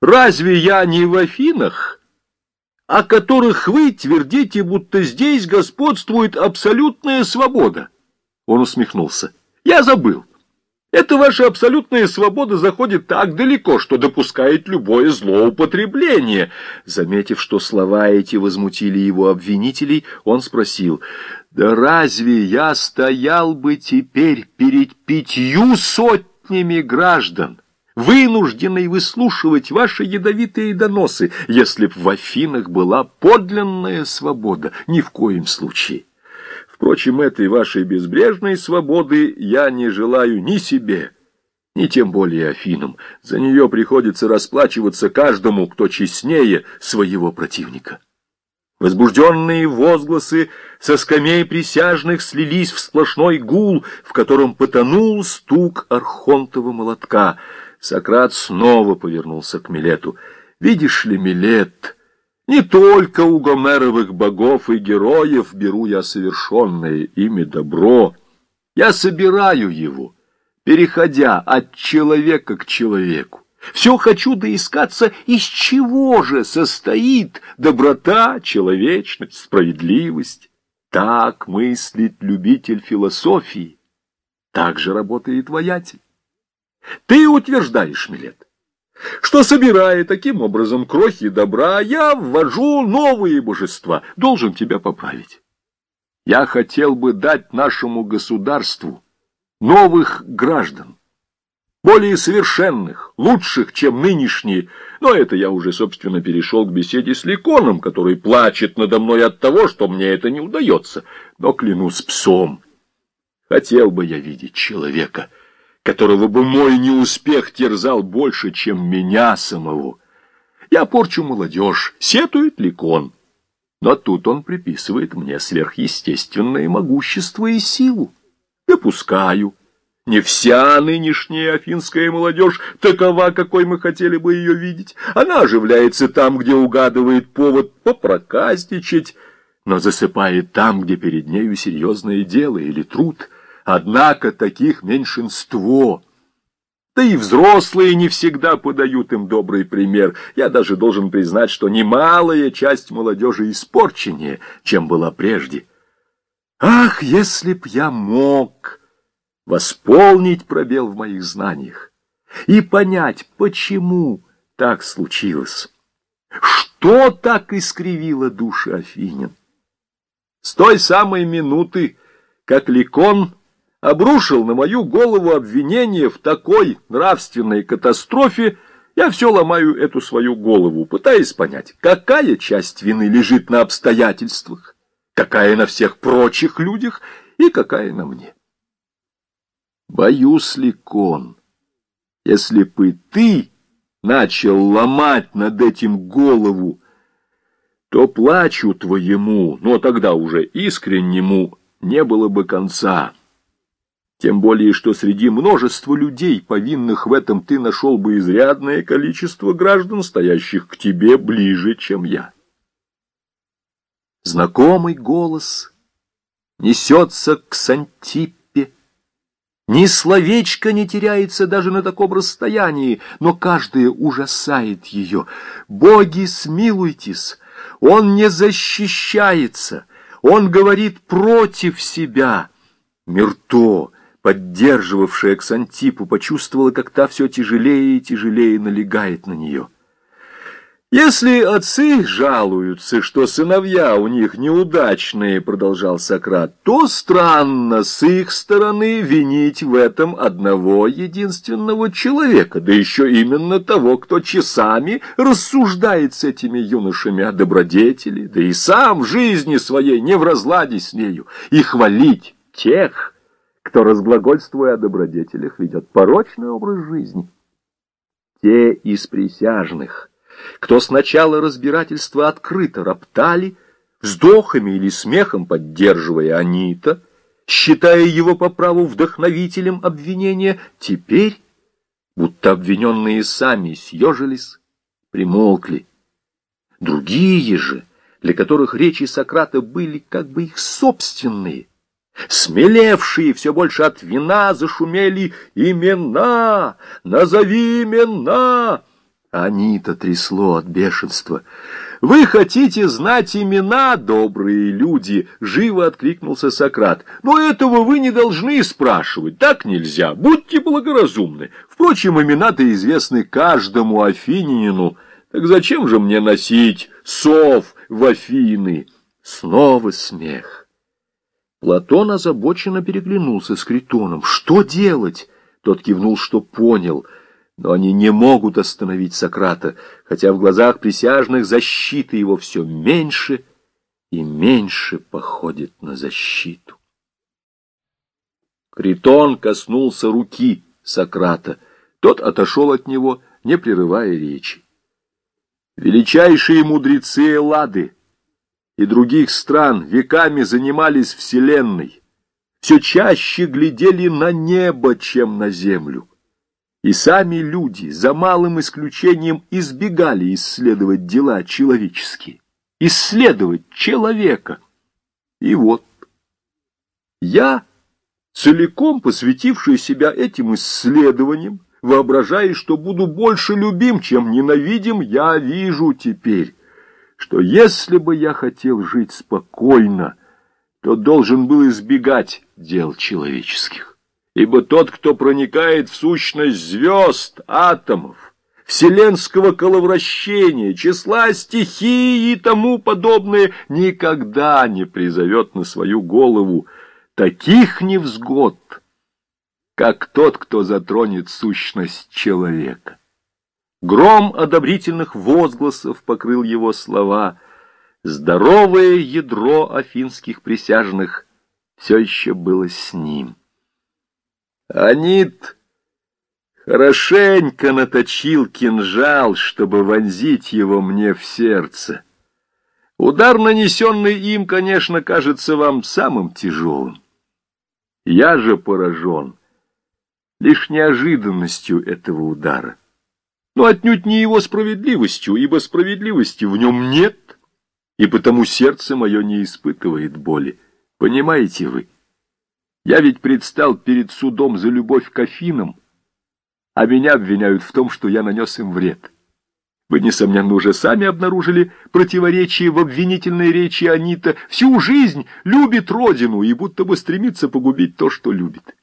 Разве я не в Афинах, о которых вы твердите, будто здесь господствует абсолютная свобода? Он усмехнулся. Я забыл. Эта ваша абсолютная свобода заходит так далеко, что допускает любое злоупотребление. Заметив, что слова эти возмутили его обвинителей, он спросил, «Да разве я стоял бы теперь перед пятью сотнями граждан?» Вынужденный выслушивать ваши ядовитые доносы, если б в Афинах была подлинная свобода, ни в коем случае. Впрочем, этой вашей безбрежной свободы я не желаю ни себе, ни тем более Афинам. За нее приходится расплачиваться каждому, кто честнее своего противника. Возбужденные возгласы со скамей присяжных слились в сплошной гул, в котором потонул стук архонтова молотка. Сократ снова повернулся к Милету. «Видишь ли, Милет...» Не только у гомеровых богов и героев беру я совершенное ими добро. Я собираю его, переходя от человека к человеку. Все хочу доискаться, из чего же состоит доброта, человечность, справедливость. Так мыслит любитель философии, так же работает воятель. Ты утверждаешь, Милет, что, собирая таким образом крохи добра, я ввожу новые божества. Должен тебя поправить. Я хотел бы дать нашему государству новых граждан, более совершенных, лучших, чем нынешние, но это я уже, собственно, перешел к беседе с Ликоном, который плачет надо мной от того, что мне это не удается, но клянусь псом. Хотел бы я видеть человека — которого бы мой неуспех терзал больше, чем меня самого. Я порчу молодежь, сетует ликон. Но тут он приписывает мне сверхъестественное могущество и силу. Допускаю. Не вся нынешняя афинская молодежь такова, какой мы хотели бы ее видеть. Она оживляется там, где угадывает повод попроказничать, но засыпает там, где перед нею серьезное дело или труд — Однако таких меньшинство. Да и взрослые не всегда подают им добрый пример. Я даже должен признать, что немалая часть молодежи испорченнее, чем была прежде. Ах, если б я мог восполнить пробел в моих знаниях и понять, почему так случилось. Что так искривило души Афинин? С той самой минуты, как Ликон обрушил на мою голову обвинение в такой нравственной катастрофе, я все ломаю эту свою голову, пытаясь понять, какая часть вины лежит на обстоятельствах, какая на всех прочих людях и какая на мне. Боюсь ли, кон, если бы ты начал ломать над этим голову, то плачу твоему, но тогда уже искреннему, не было бы конца. Тем более, что среди множества людей, повинных в этом, ты нашел бы изрядное количество граждан, стоящих к тебе ближе, чем я. Знакомый голос несется к Сантиппе. Ни словечко не теряется даже на таком расстоянии, но каждое ужасает ее. Боги, смилуйтесь, он не защищается, он говорит против себя. Мирто, поддерживавшая Ксантипу, почувствовала, как та все тяжелее и тяжелее налегает на нее. «Если отцы жалуются, что сыновья у них неудачные, — продолжал Сократ, — то странно с их стороны винить в этом одного единственного человека, да еще именно того, кто часами рассуждает с этими юношами о добродетели, да и сам в жизни своей не в разладе с нею, и хвалить тех, кто, разглагольствуя о добродетелях, ведет порочный образ жизни. Те из присяжных, кто с начала разбирательства открыто роптали, вздохами или смехом поддерживая Анита, считая его по праву вдохновителем обвинения, теперь, будто обвиненные сами съежились, примолкли. Другие же, для которых речи Сократа были как бы их собственные, Смелевшие все больше от вина зашумели имена, назови имена. Анита трясло от бешенства. «Вы хотите знать имена, добрые люди?» — живо откликнулся Сократ. «Но этого вы не должны спрашивать, так нельзя, будьте благоразумны. Впрочем, имена-то известны каждому афининину. Так зачем же мне носить сов в Афины?» Снова смех. Платон озабоченно переглянулся с Критоном. «Что делать?» Тот кивнул, что понял — но они не могут остановить Сократа, хотя в глазах присяжных защита его все меньше и меньше походит на защиту. Критон коснулся руки Сократа. Тот отошел от него, не прерывая речи. Величайшие мудрецы Эллады и других стран веками занимались Вселенной, все чаще глядели на небо, чем на землю. И сами люди, за малым исключением, избегали исследовать дела человеческие, исследовать человека. И вот я, целиком посвятивший себя этим исследованиям, воображая, что буду больше любим, чем ненавидим, я вижу теперь, что если бы я хотел жить спокойно, то должен был избегать дел человеческих ибо тот, кто проникает в сущность звезд, атомов, вселенского коловращения, числа стихий и тому подобное, никогда не призовет на свою голову таких невзгод, как тот, кто затронет сущность человека. Гром одобрительных возгласов покрыл его слова. Здоровое ядро афинских присяжных все еще было с ним. Анит хорошенько наточил кинжал, чтобы вонзить его мне в сердце. Удар, нанесенный им, конечно, кажется вам самым тяжелым. Я же поражен лишь неожиданностью этого удара. Но отнюдь не его справедливостью, ибо справедливости в нем нет, и потому сердце мое не испытывает боли. Понимаете вы? Я ведь предстал перед судом за любовь к Афинам, а меня обвиняют в том, что я нанес им вред. Вы, несомненно, уже сами обнаружили противоречие в обвинительной речи Анита. Всю жизнь любит родину и будто бы стремится погубить то, что любит.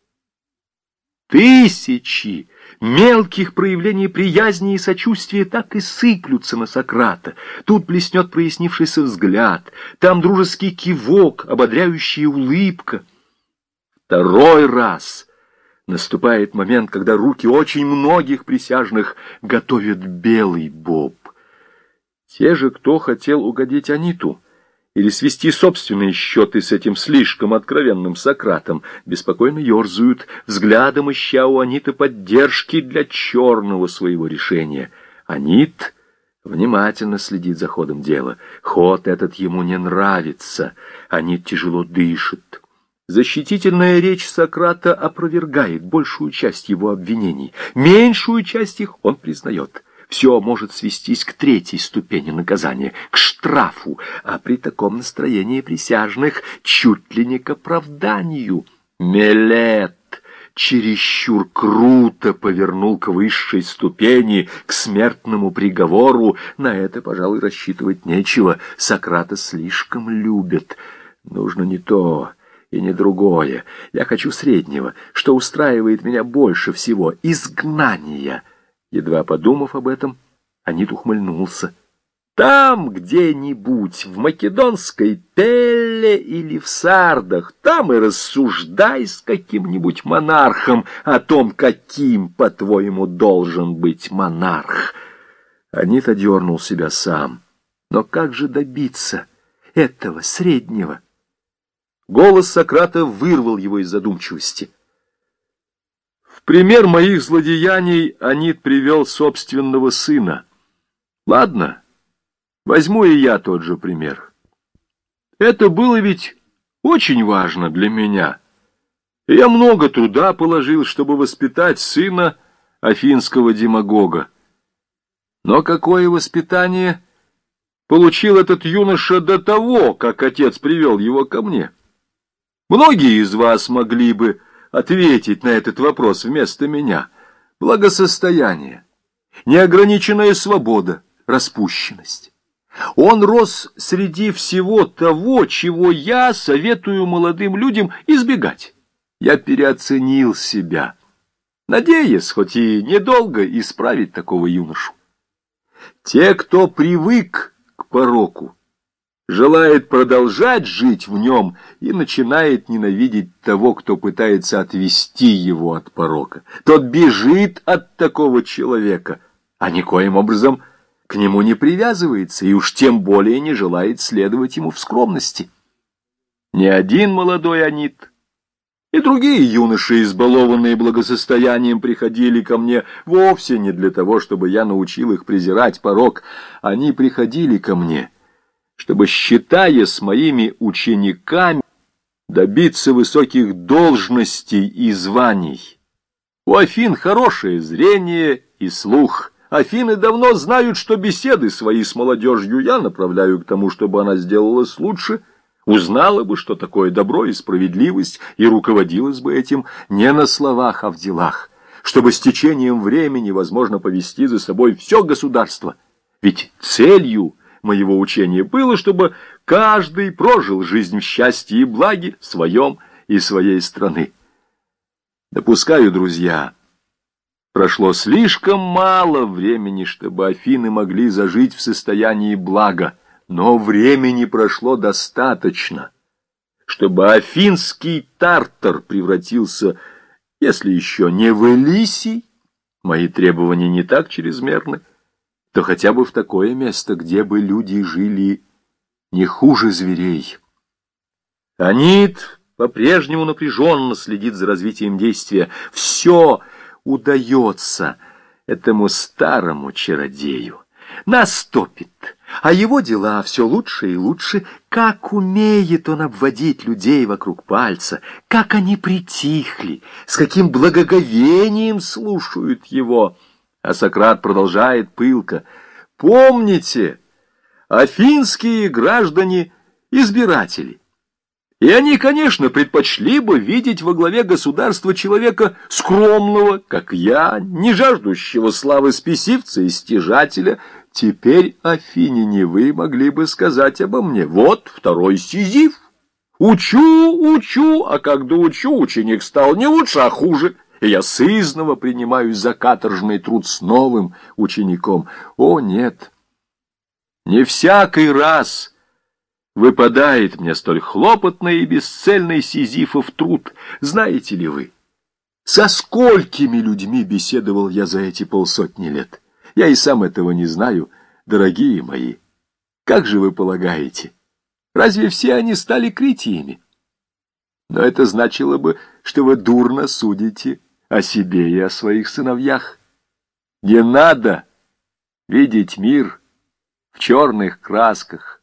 Тысячи мелких проявлений приязни и сочувствия так и сыплются на Сократа. Тут блеснет прояснившийся взгляд, там дружеский кивок, ободряющая улыбка — Второй раз наступает момент, когда руки очень многих присяжных готовят белый боб. Те же, кто хотел угодить Аниту или свести собственные счеты с этим слишком откровенным Сократом, беспокойно ерзают, взглядом ища у Аниты поддержки для черного своего решения. Анит внимательно следит за ходом дела. Ход этот ему не нравится. Анит тяжело дышит. Защитительная речь Сократа опровергает большую часть его обвинений. Меньшую часть их он признает. Все может свестись к третьей ступени наказания, к штрафу, а при таком настроении присяжных чуть ли не к оправданию. Мелет чересчур круто повернул к высшей ступени, к смертному приговору. На это, пожалуй, рассчитывать нечего. Сократа слишком любят. Нужно не то и не другое. Я хочу среднего, что устраивает меня больше всего — изгнание. Едва подумав об этом, Анит ухмыльнулся. Там где-нибудь, в македонской Пелле или в Сардах, там и рассуждай с каким-нибудь монархом о том, каким, по-твоему, должен быть монарх. Анит одернул себя сам. Но как же добиться этого среднего? Голос Сократа вырвал его из задумчивости. Пример моих злодеяний Анит привел собственного сына. Ладно, возьму и я тот же пример. Это было ведь очень важно для меня. я много труда положил, чтобы воспитать сына афинского демагога. Но какое воспитание получил этот юноша до того, как отец привел его ко мне? Многие из вас могли бы ответить на этот вопрос вместо меня. Благосостояние, неограниченная свобода, распущенность. Он рос среди всего того, чего я советую молодым людям избегать. Я переоценил себя, надеясь, хоть и недолго, исправить такого юношу. Те, кто привык к пороку, желает продолжать жить в нем и начинает ненавидеть того, кто пытается отвести его от порока. Тот бежит от такого человека, а никоим образом к нему не привязывается и уж тем более не желает следовать ему в скромности. Ни один молодой Анит и другие юноши, избалованные благосостоянием, приходили ко мне вовсе не для того, чтобы я научил их презирать порок. Они приходили ко мне — чтобы, считая с моими учениками, добиться высоких должностей и званий. У Афин хорошее зрение и слух. Афины давно знают, что беседы свои с молодежью я направляю к тому, чтобы она сделалась лучше, узнала бы, что такое добро и справедливость, и руководилась бы этим не на словах, а в делах, чтобы с течением времени возможно повести за собой все государство. Ведь целью — моего учения было, чтобы каждый прожил жизнь в счастье и благе своем и своей страны. Допускаю, друзья, прошло слишком мало времени, чтобы Афины могли зажить в состоянии блага, но времени прошло достаточно, чтобы афинский тартар превратился, если еще не в Элисий, мои требования не так чрезмерны, то хотя бы в такое место, где бы люди жили не хуже зверей. Анит по-прежнему напряженно следит за развитием действия. Все удается этому старому чародею. Нас топит, а его дела все лучше и лучше. Как умеет он обводить людей вокруг пальца, как они притихли, с каким благоговением слушают его. А Сократ продолжает пылко. «Помните, афинские граждане — избиратели. И они, конечно, предпочли бы видеть во главе государства человека скромного, как я, не жаждущего славы спесивца и стяжателя. Теперь, афиняне, вы могли бы сказать обо мне, вот второй сизиф. Учу, учу, а когда учу, ученик стал не лучше, а хуже» и я сызново принимаюсь за каторжный труд с новым учеником. О, нет! Не всякий раз выпадает мне столь хлопотный и бесцельный сизифов труд. Знаете ли вы, со сколькими людьми беседовал я за эти полсотни лет? Я и сам этого не знаю, дорогие мои. Как же вы полагаете, разве все они стали критиями? Но это значило бы, что вы дурно судите о себе и о своих сыновьях. Не надо видеть мир в черных красках.